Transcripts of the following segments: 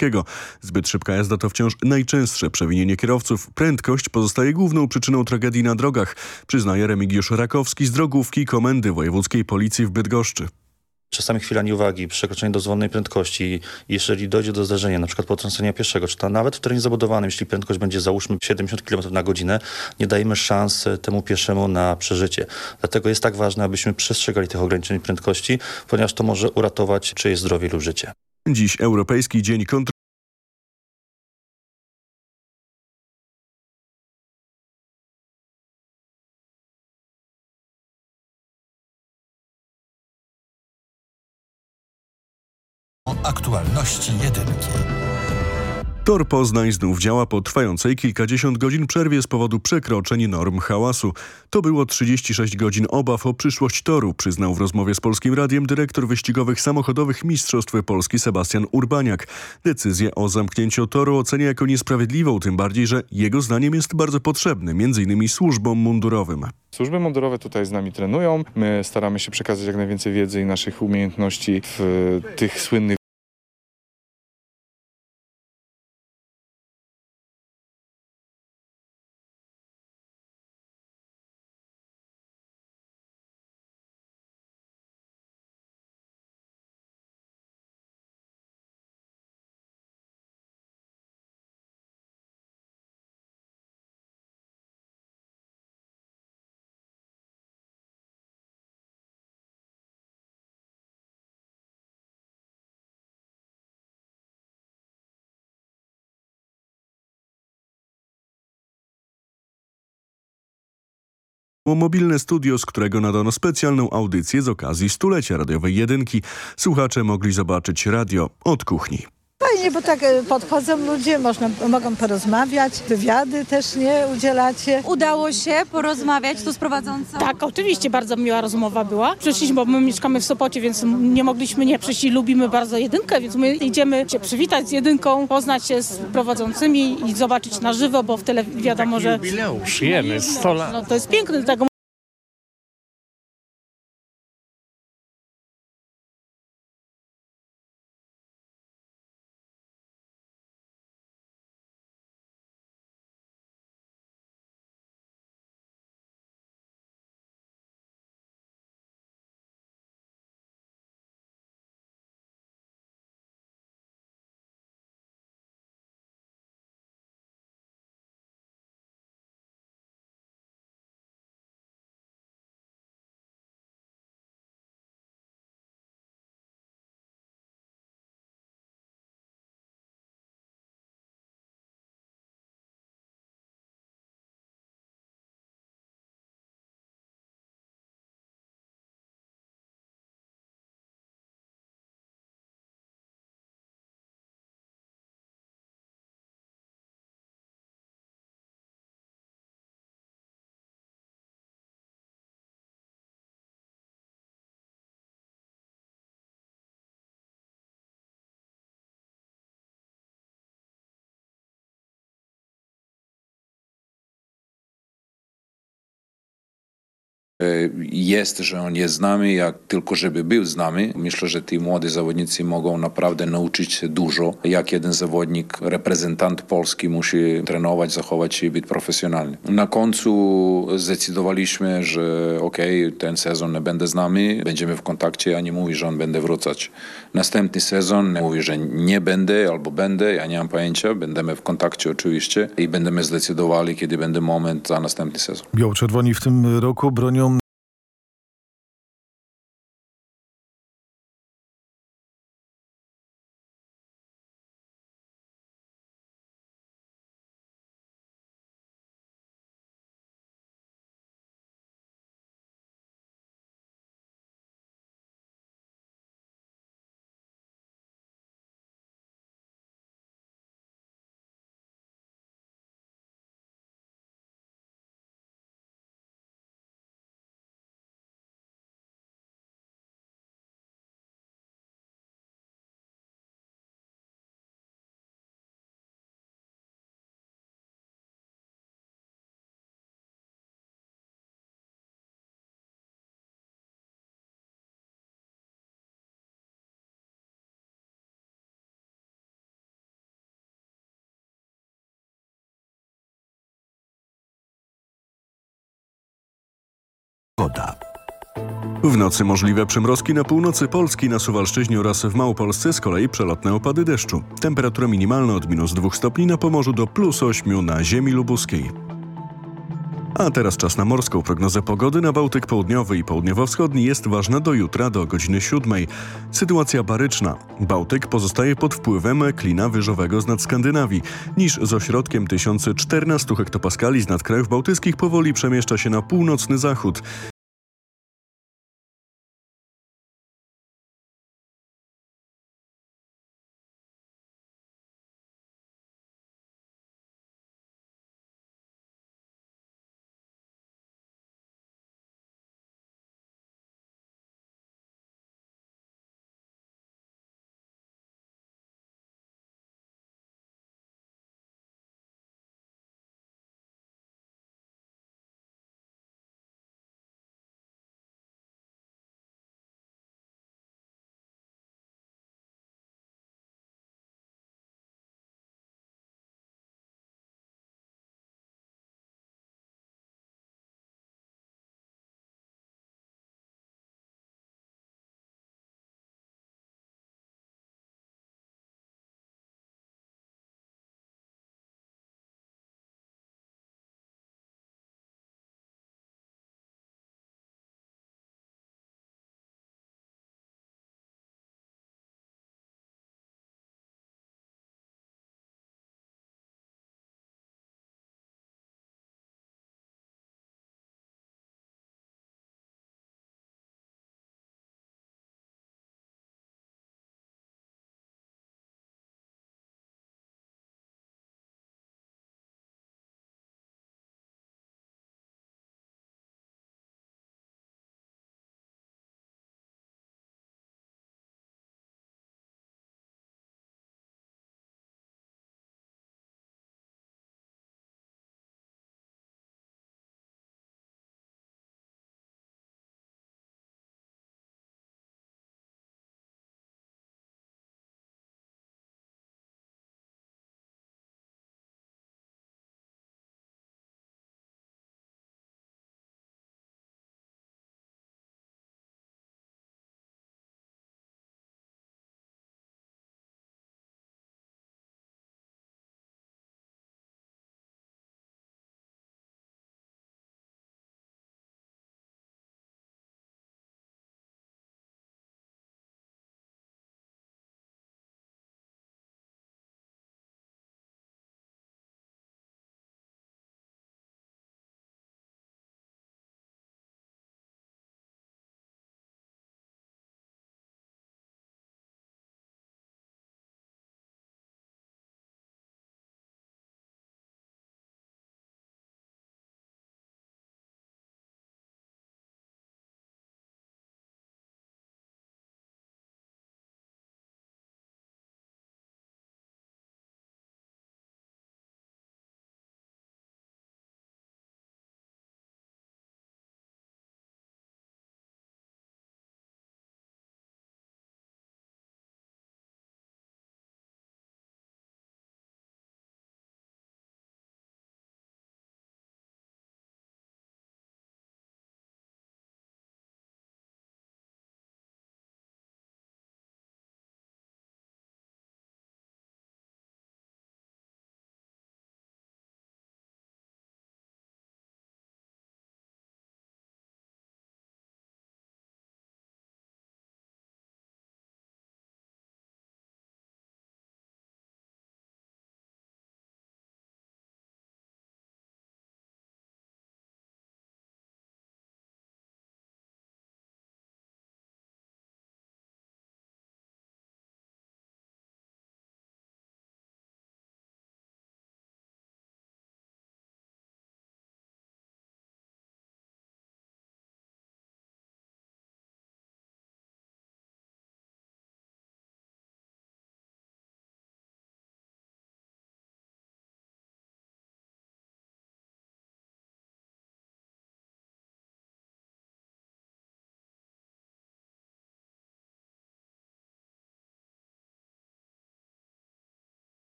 lekkiego. Zbyt szybka jazda to wciąż najczęstsze przewinienie kierowców. Prędkość pozostaje główną przyczyną tragedii na drogach, przyznaje Remigiusz Rakowski z drogówki Komendy Wojewódzkiej Policji w Bydgoszczy. Czasami chwila nieuwagi, przekroczenie dozwolonej prędkości, jeżeli dojdzie do zdarzenia, na przykład potrącenia pieszego, czy to nawet w terenie zabudowanym, jeśli prędkość będzie załóżmy 70 km na godzinę, nie dajemy szans temu pieszemu na przeżycie. Dlatego jest tak ważne, abyśmy przestrzegali tych ograniczeń prędkości, ponieważ to może uratować czyjeś zdrowie lub życie. Dziś Europejski Dzień Kontroli Aktualności jedynki. Tor Poznań znów działa po trwającej kilkadziesiąt godzin przerwie z powodu przekroczeń norm hałasu. To było 36 godzin obaw o przyszłość toru, przyznał w rozmowie z Polskim Radiem dyrektor wyścigowych samochodowych Mistrzostw Polski Sebastian Urbaniak. Decyzję o zamknięciu toru ocenia jako niesprawiedliwą, tym bardziej, że jego zdaniem jest bardzo potrzebny, m.in. służbom mundurowym. Służby mundurowe tutaj z nami trenują. My staramy się przekazać jak najwięcej wiedzy i naszych umiejętności w tych słynnych mobilne studio, z którego nadano specjalną audycję z okazji stulecia radiowej jedynki. Słuchacze mogli zobaczyć radio od kuchni. Fajnie, bo tak e, podchodzą ludzie, można, mogą porozmawiać, wywiady też nie udzielacie. Udało się porozmawiać tu z prowadzącą? Tak, oczywiście, bardzo miła rozmowa była. Przyszliśmy, bo my mieszkamy w Sopocie, więc nie mogliśmy nie przyjść i lubimy bardzo jedynkę, więc my idziemy się przywitać z jedynką, poznać się z prowadzącymi i zobaczyć na żywo, bo w tyle wiadomo, że... Przyjemy, 100 lat. No to jest piękne, dlatego Jest, że on jest z nami, jak tylko żeby był z nami. Myślę, że ci młodzi zawodnicy mogą naprawdę nauczyć się dużo. Jak jeden zawodnik, reprezentant Polski musi trenować, zachować się i być profesjonalny. Na końcu zdecydowaliśmy, że okej, okay, ten sezon nie będę z nami, będziemy w kontakcie, a nie mówi, że on będzie wracać. Następny sezon mówi, że nie będę albo będę, ja nie mam pojęcia, będziemy w kontakcie oczywiście i będziemy zdecydowali, kiedy będzie moment na następny sezon. Biało-czerwoni w tym roku bronią W nocy możliwe przymrozki na północy Polski, na Suwalszczyźnie oraz w Małopolsce, z kolei przelotne opady deszczu. Temperatura minimalna od minus 2 stopni na Pomorzu do plus 8 na ziemi lubuskiej. A teraz czas na morską prognozę pogody na Bałtyk Południowy i Południowo-Wschodni jest ważna do jutra do godziny 7. Sytuacja baryczna. Bałtyk pozostaje pod wpływem klina wyżowego z nad Skandynawii. Niż z ośrodkiem 1014 hektopaskali z nad krajów bałtyckich powoli przemieszcza się na północny zachód.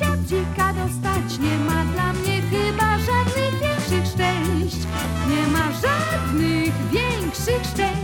Dzika dostać nie ma dla mnie chyba żadnych większych szczęść. Nie ma żadnych większych szczęść.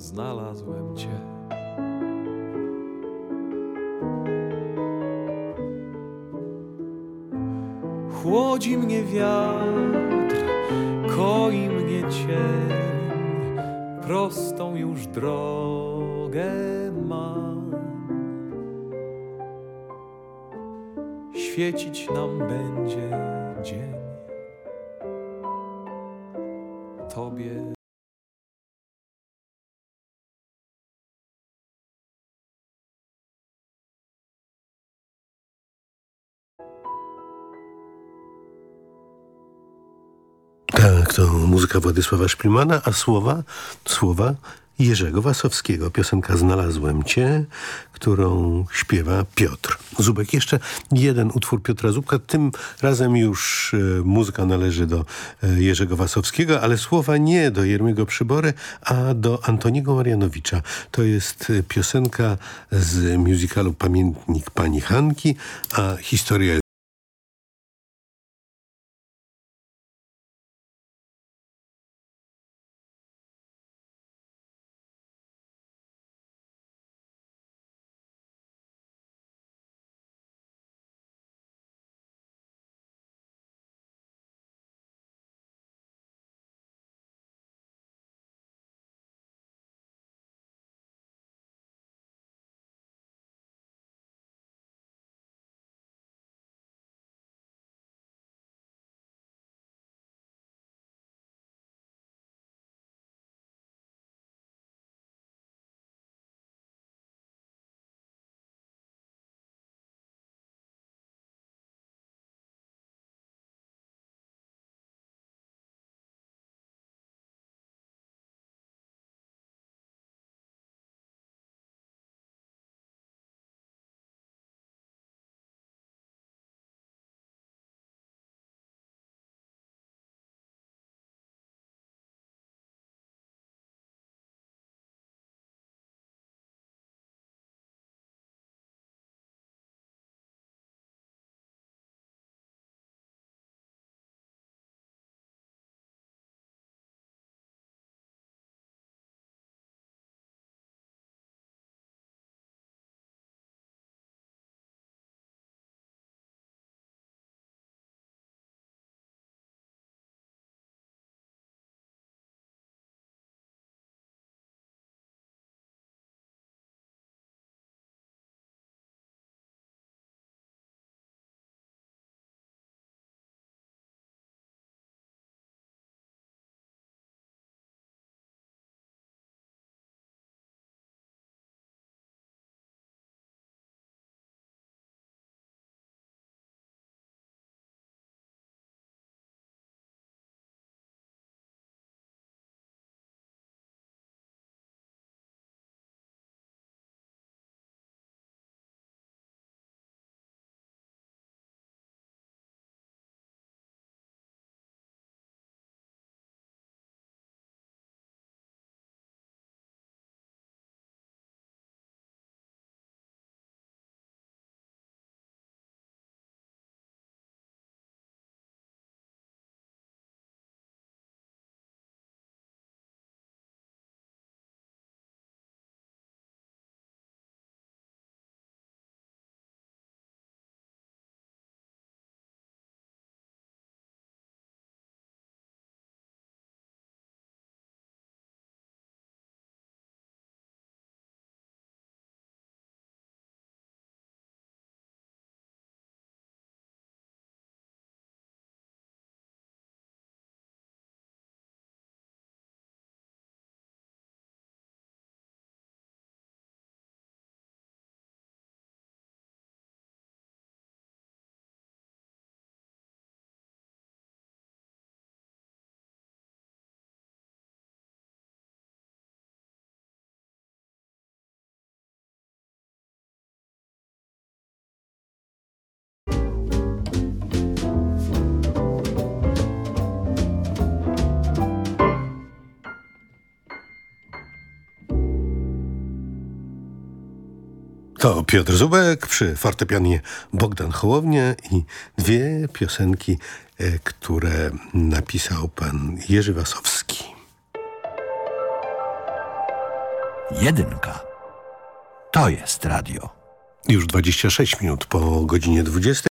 Znalazłem cię. Chłodzi mnie wiatr, koi mnie cień, prostą już drogę mam. Świecić nam będzie dzień. Tobie. Muzyka Władysława Szpilmana, a słowa, słowa Jerzego Wasowskiego. Piosenka Znalazłem Cię, którą śpiewa Piotr Zubek. Jeszcze jeden utwór Piotra Zubka. Tym razem już e, muzyka należy do e, Jerzego Wasowskiego, ale słowa nie do Jermiego Przybory, a do Antoniego Marianowicza. To jest e, piosenka z musicalu Pamiętnik Pani Hanki, a historia To Piotr Zubek przy fortepianie Bogdan Hołownia i dwie piosenki, e, które napisał pan Jerzy Wasowski. Jedynka. To jest radio. Już 26 minut po godzinie 20.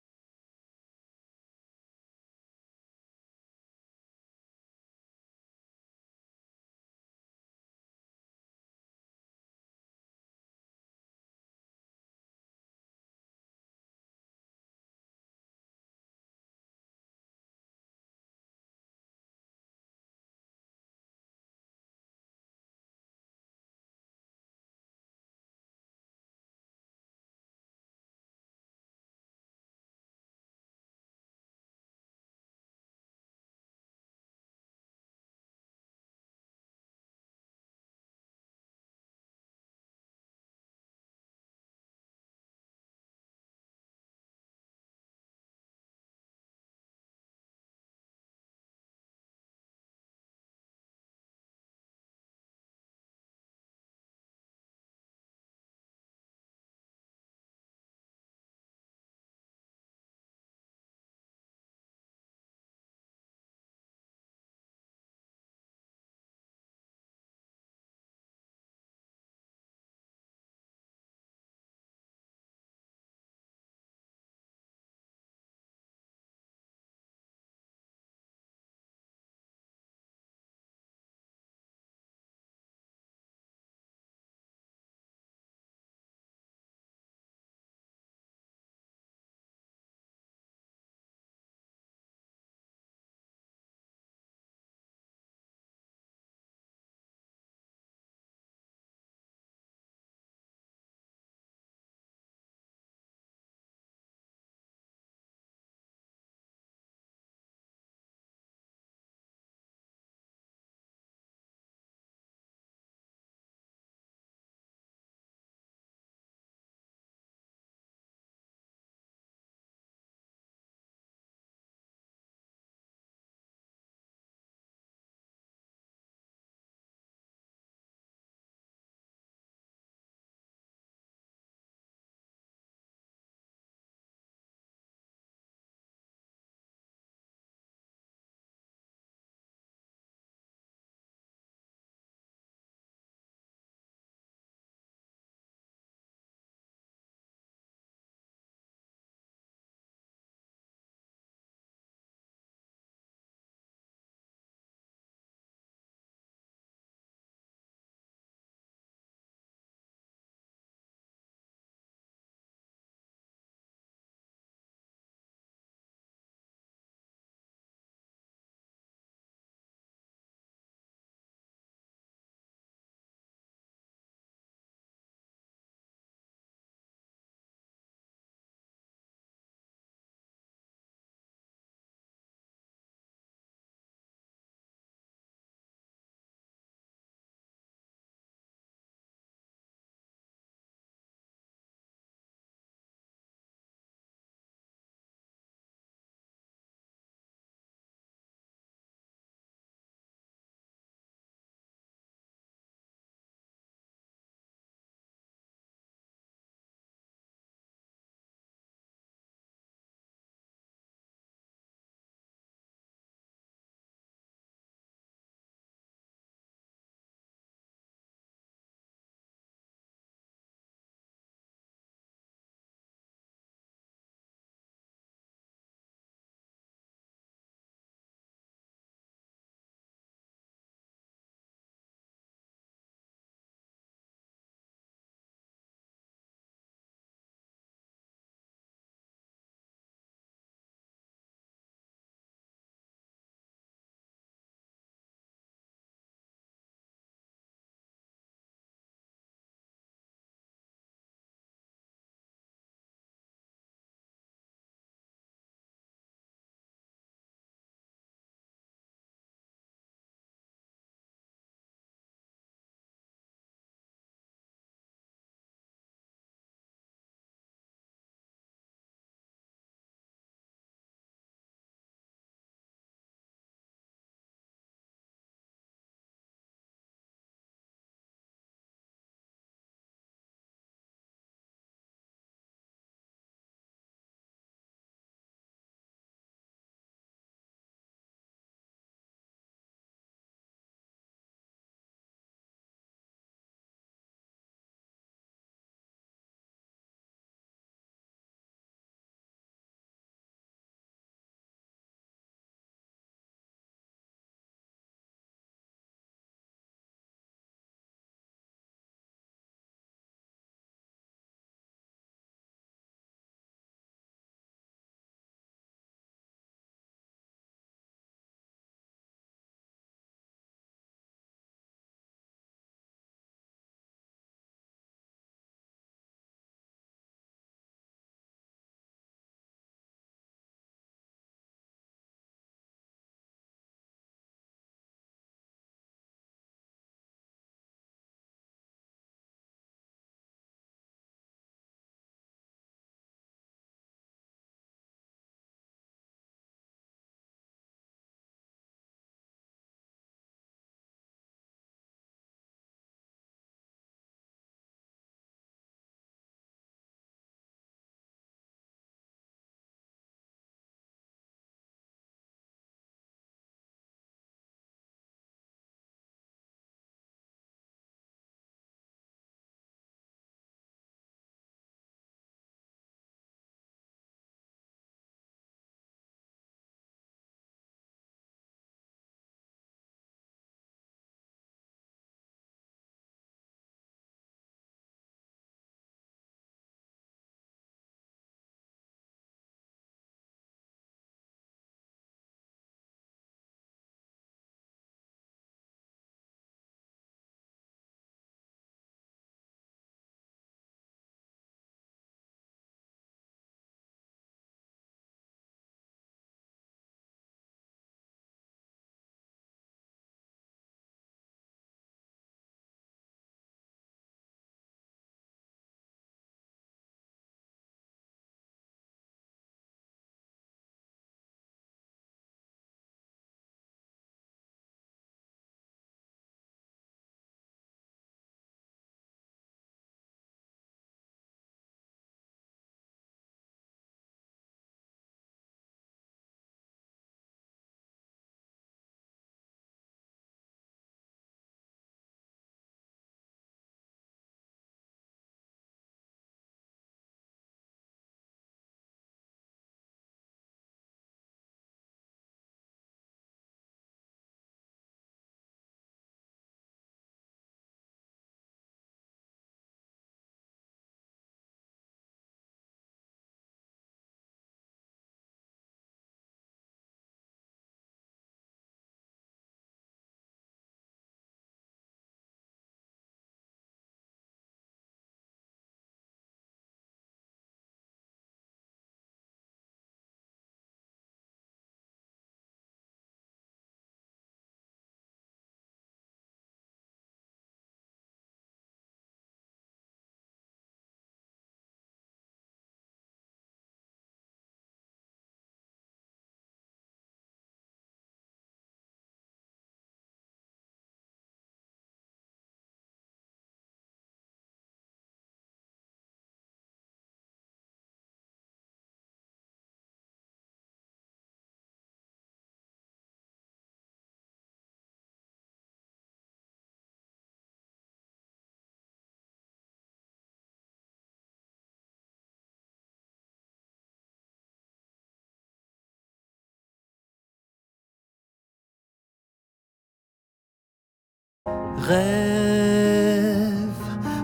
Rêve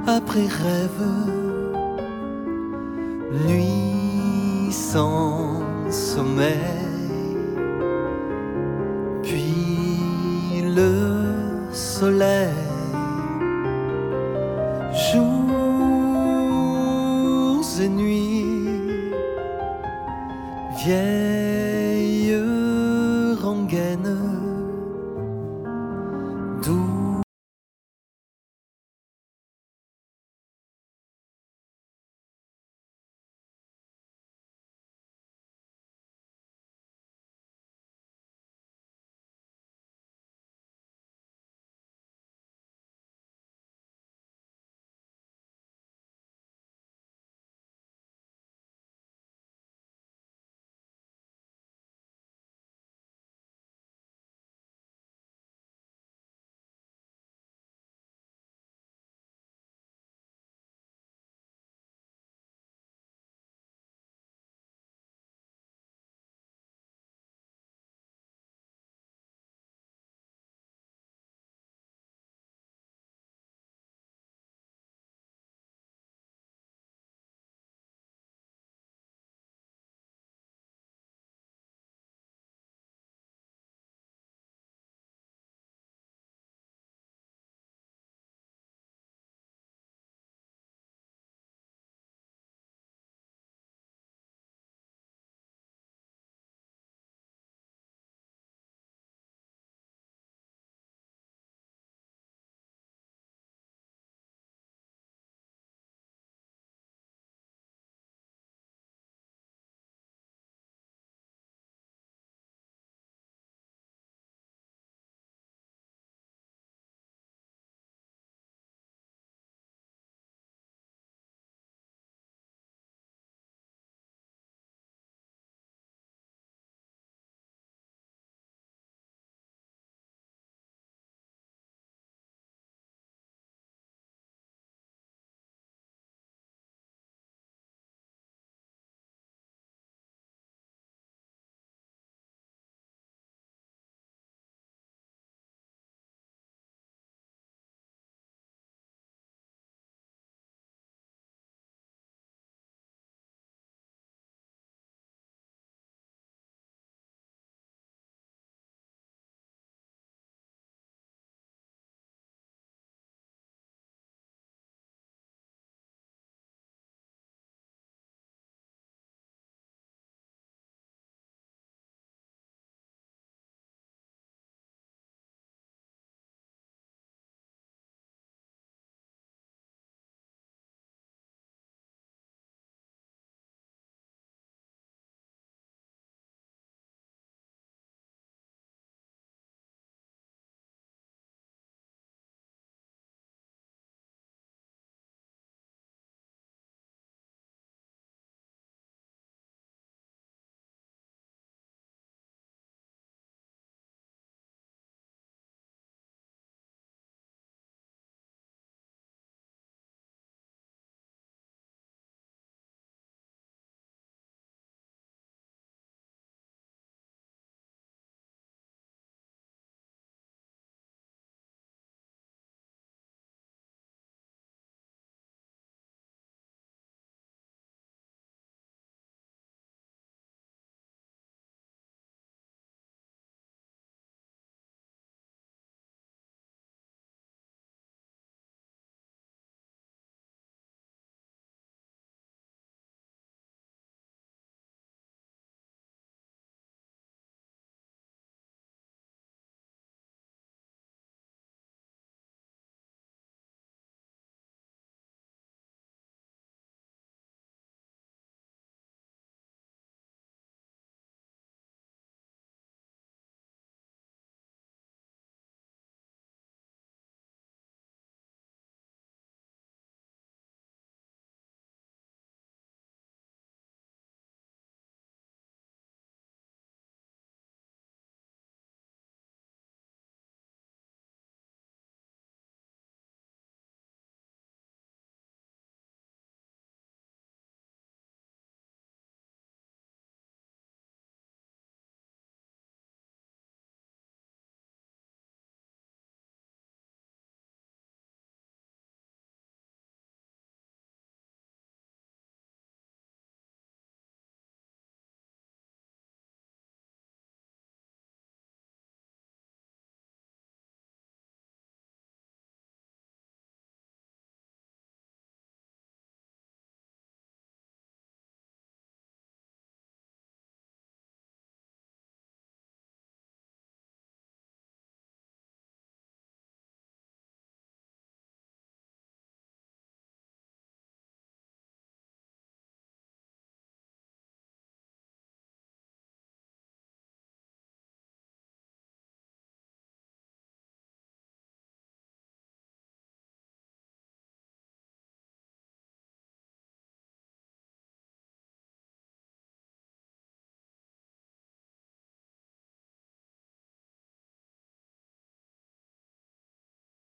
après rêve, nuit sans sommeil,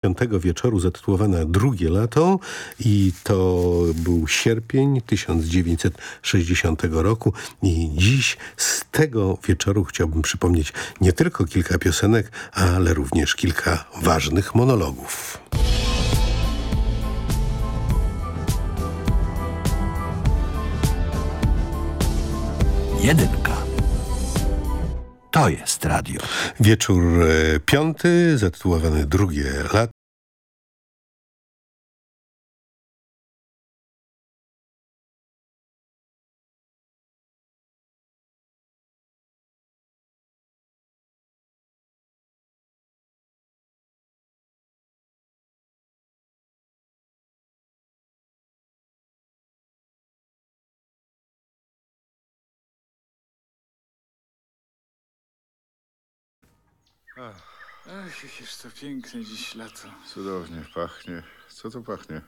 Piątego wieczoru zatytułowana Drugie lato i to był sierpień 1960 roku i dziś z tego wieczoru chciałbym przypomnieć nie tylko kilka piosenek, ale również kilka ważnych monologów. Jedynka. To jest radio. Wieczór e, piąty, zatytułowany Drugie Ach, jakież to piękne dziś lato. Cudownie pachnie. Co to pachnie?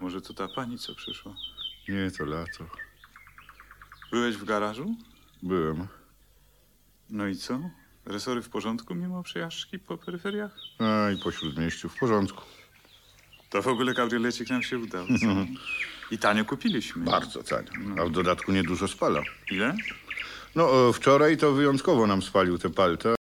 Może to ta pani, co przyszła? Nie, to lato. Byłeś w garażu? Byłem. No i co? Resory w porządku mimo przejażdżki po peryferiach? A, i po śródmieściu w porządku. To w ogóle kabriolecik nam się udał. co? I tanio kupiliśmy. Bardzo tanio. A w dodatku niedużo spala. Ile? No, e, wczoraj to wyjątkowo nam spalił te palta.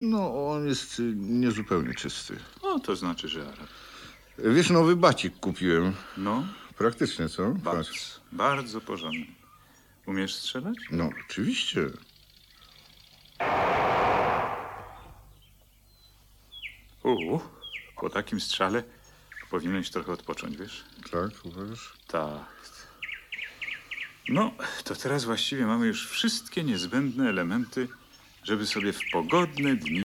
No, on jest y, niezupełnie czysty. No, to znaczy, że Arab. Wiesz, nowy bacik kupiłem. No, Praktycznie, co? bardzo, bardzo porządny. Umiesz strzelać? No, oczywiście. U, po takim strzale powinieneś trochę odpocząć, wiesz? Tak, uważasz? Tak. No, to teraz właściwie mamy już wszystkie niezbędne elementy, żeby sobie w pogodne dni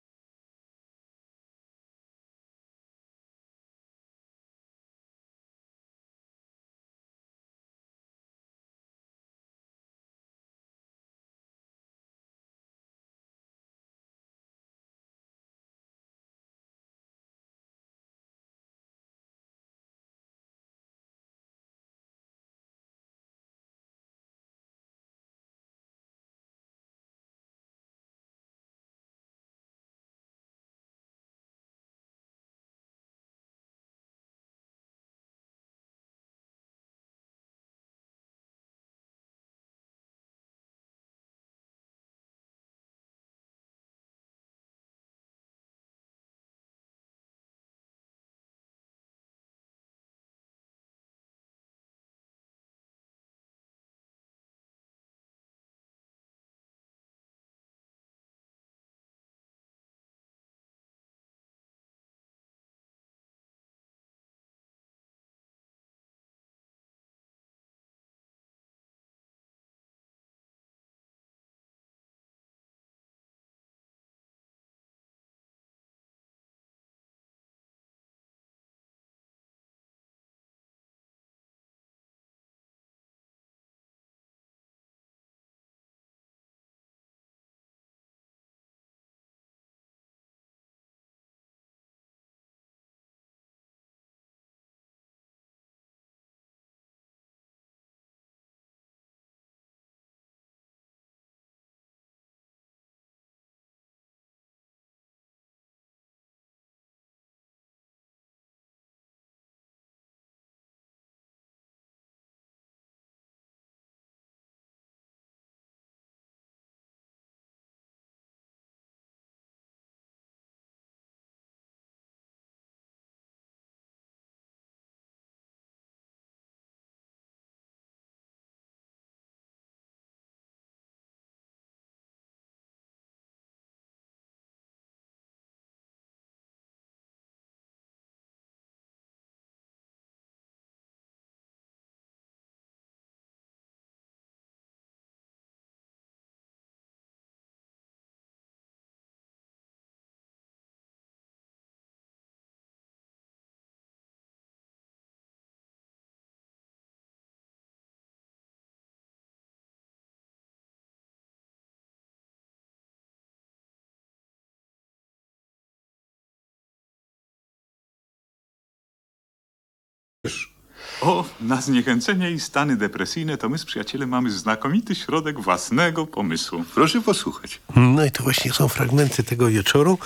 O, na zniechęcenie i stany depresyjne to my z przyjacielem mamy znakomity środek własnego pomysłu. Proszę posłuchać. No i to właśnie są fragmenty tego wieczoru,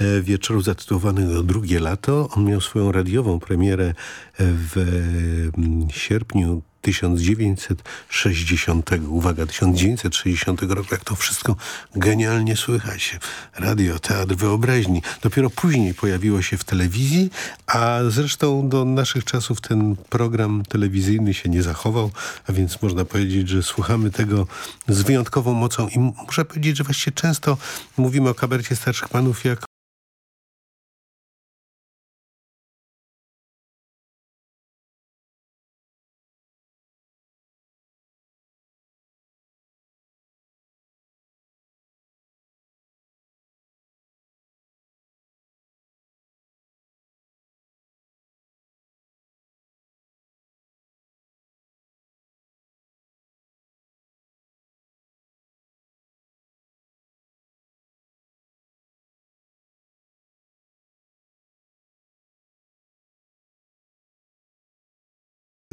e, wieczoru zatytułowanego Drugie lato. On miał swoją radiową premierę w mm, sierpniu 1960, uwaga, 1960 roku, jak to wszystko genialnie słychać. Radio, teatr wyobraźni. Dopiero później pojawiło się w telewizji, a zresztą do naszych czasów ten program telewizyjny się nie zachował, a więc można powiedzieć, że słuchamy tego z wyjątkową mocą i muszę powiedzieć, że właściwie często mówimy o kabercie starszych panów jak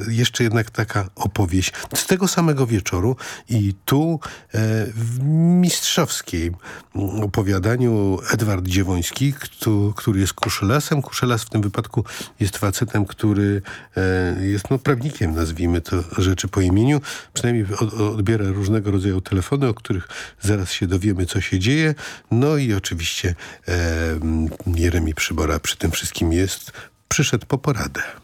jeszcze jednak taka opowieść z tego samego wieczoru i tu e, w mistrzowskiej opowiadaniu Edward Dziewoński, który jest kuszelasem. Kuszelas w tym wypadku jest facetem, który e, jest no, prawnikiem, nazwijmy to rzeczy po imieniu. Przynajmniej od, odbiera różnego rodzaju telefony, o których zaraz się dowiemy, co się dzieje. No i oczywiście e, Jeremi Przybora przy tym wszystkim jest. Przyszedł po poradę.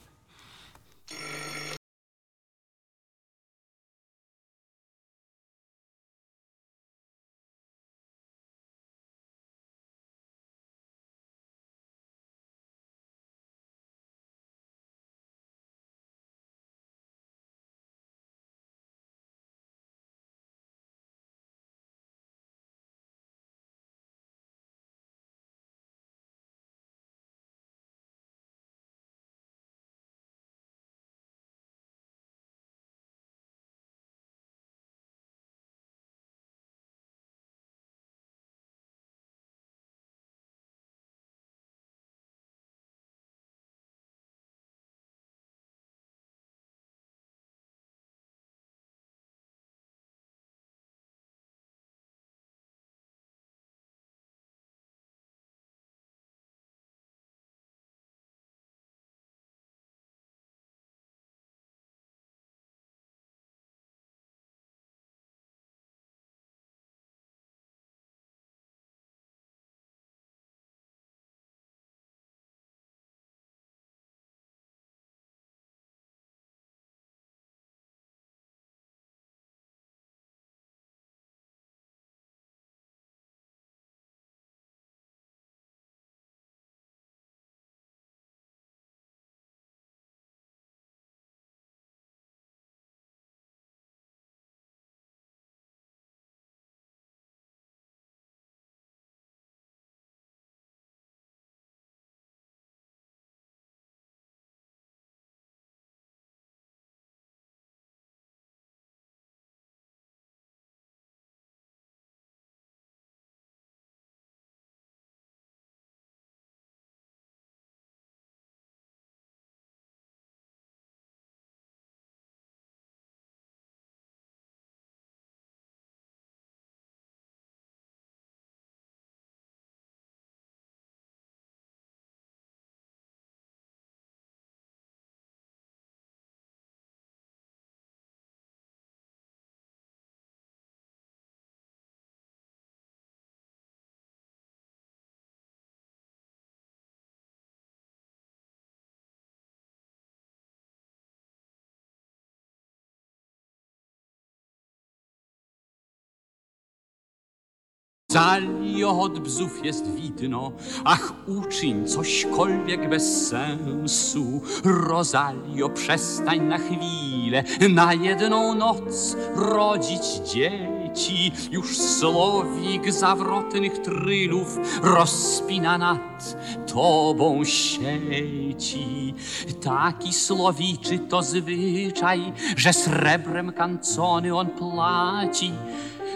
Zalio od bzów jest widno, ach uczyń cośkolwiek bez sensu. Rosalio, przestań na chwilę, na jedną noc rodzić dzieci. Już słowik zawrotnych trylów rozpina nad tobą sieci. Taki słowiczy to zwyczaj, że srebrem kancony on płaci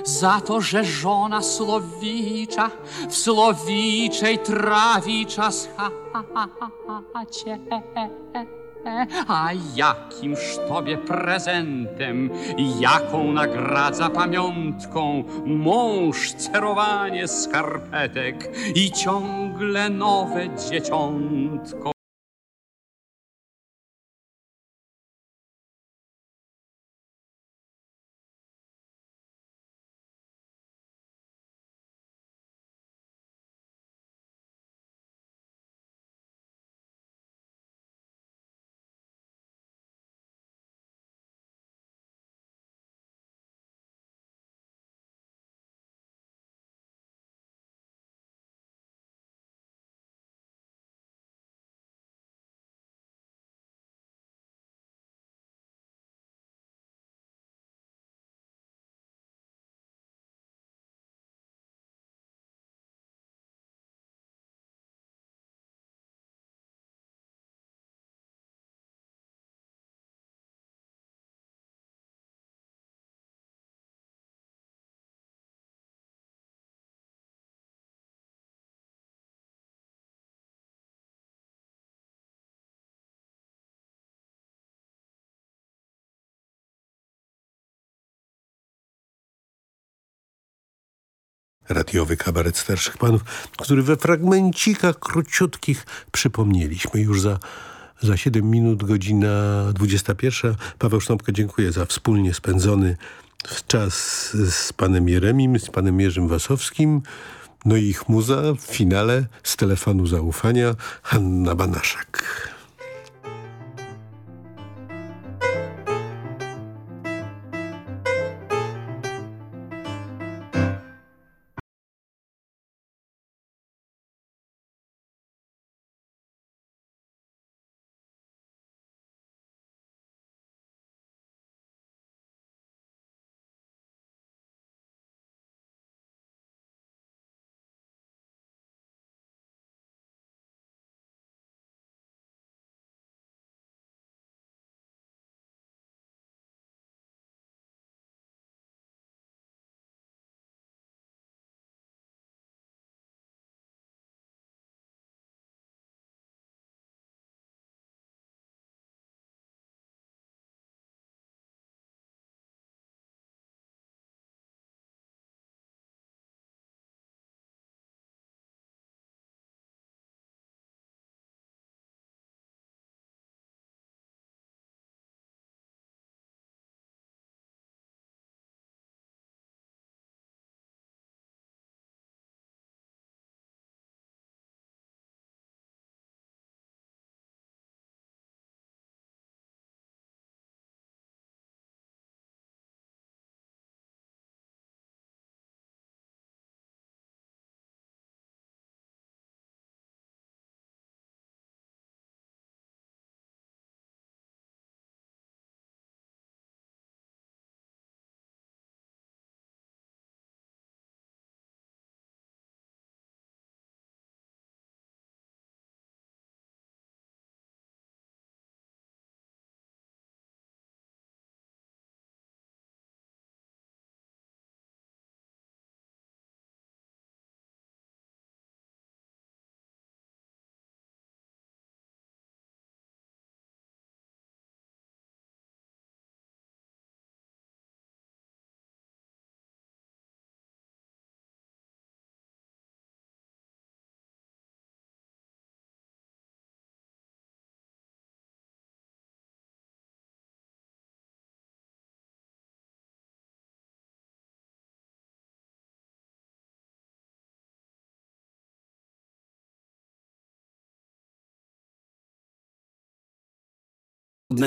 za to, że żona Słowicza w Słowiczej trawi czas chacie. A jakimż tobie prezentem, jaką nagradza pamiątką mąż cerowanie skarpetek i ciągle nowe dzieciątko. Radiowy kabaret starszych panów, który we fragmencikach króciutkich przypomnieliśmy już za, za 7 minut, godzina 21. Paweł Sznopka, dziękuję za wspólnie spędzony czas z panem Jeremim, z panem Jerzym Wasowskim. No i ich muza w finale z telefonu zaufania Hanna Banaszak.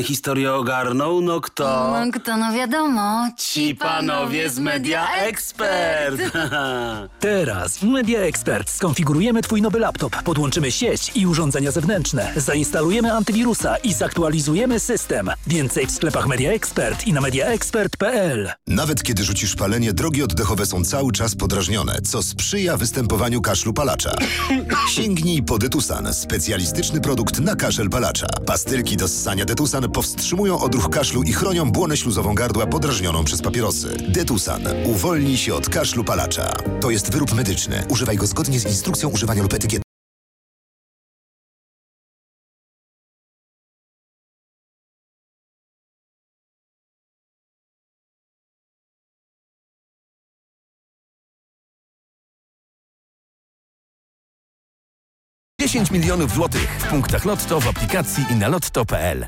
Historię ogarnął, no kto? No kto, no wiadomo. Ci panowie z Media Expert. Teraz w Media Expert skonfigurujemy Twój nowy laptop, podłączymy sieć i urządzenia zewnętrzne, zainstalujemy antywirusa i zaktualizujemy system. Więcej w sklepach Media Expert i na mediaexpert.pl. Nawet kiedy rzucisz palenie, drogi oddechowe są cały czas podrażnione, co sprzyja występowaniu kaszlu palacza. Sięgnij po Detusan, specjalistyczny produkt na kaszel palacza. Pastylki do ssania Detusan Detusan powstrzymują odruch kaszlu i chronią błonę śluzową gardła podrażnioną przez papierosy. Detusan. Uwolnij się od kaszlu palacza. To jest wyrób medyczny. Używaj go zgodnie z instrukcją używania lub etykietą. Milionów złotych w punktach Lotto w aplikacji i na lotto.pl.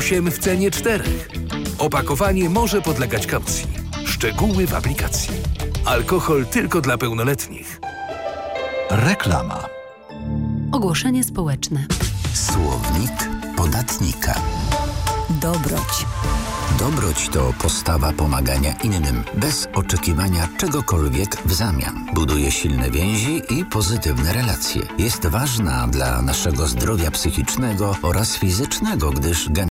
Osiem w cenie czterech. Opakowanie może podlegać kaucji. Szczegóły w aplikacji. Alkohol tylko dla pełnoletnich. Reklama. Ogłoszenie społeczne. Słownik podatnika. Dobroć. Dobroć to postawa pomagania innym, bez oczekiwania czegokolwiek w zamian. Buduje silne więzi i pozytywne relacje. Jest ważna dla naszego zdrowia psychicznego oraz fizycznego, gdyż gen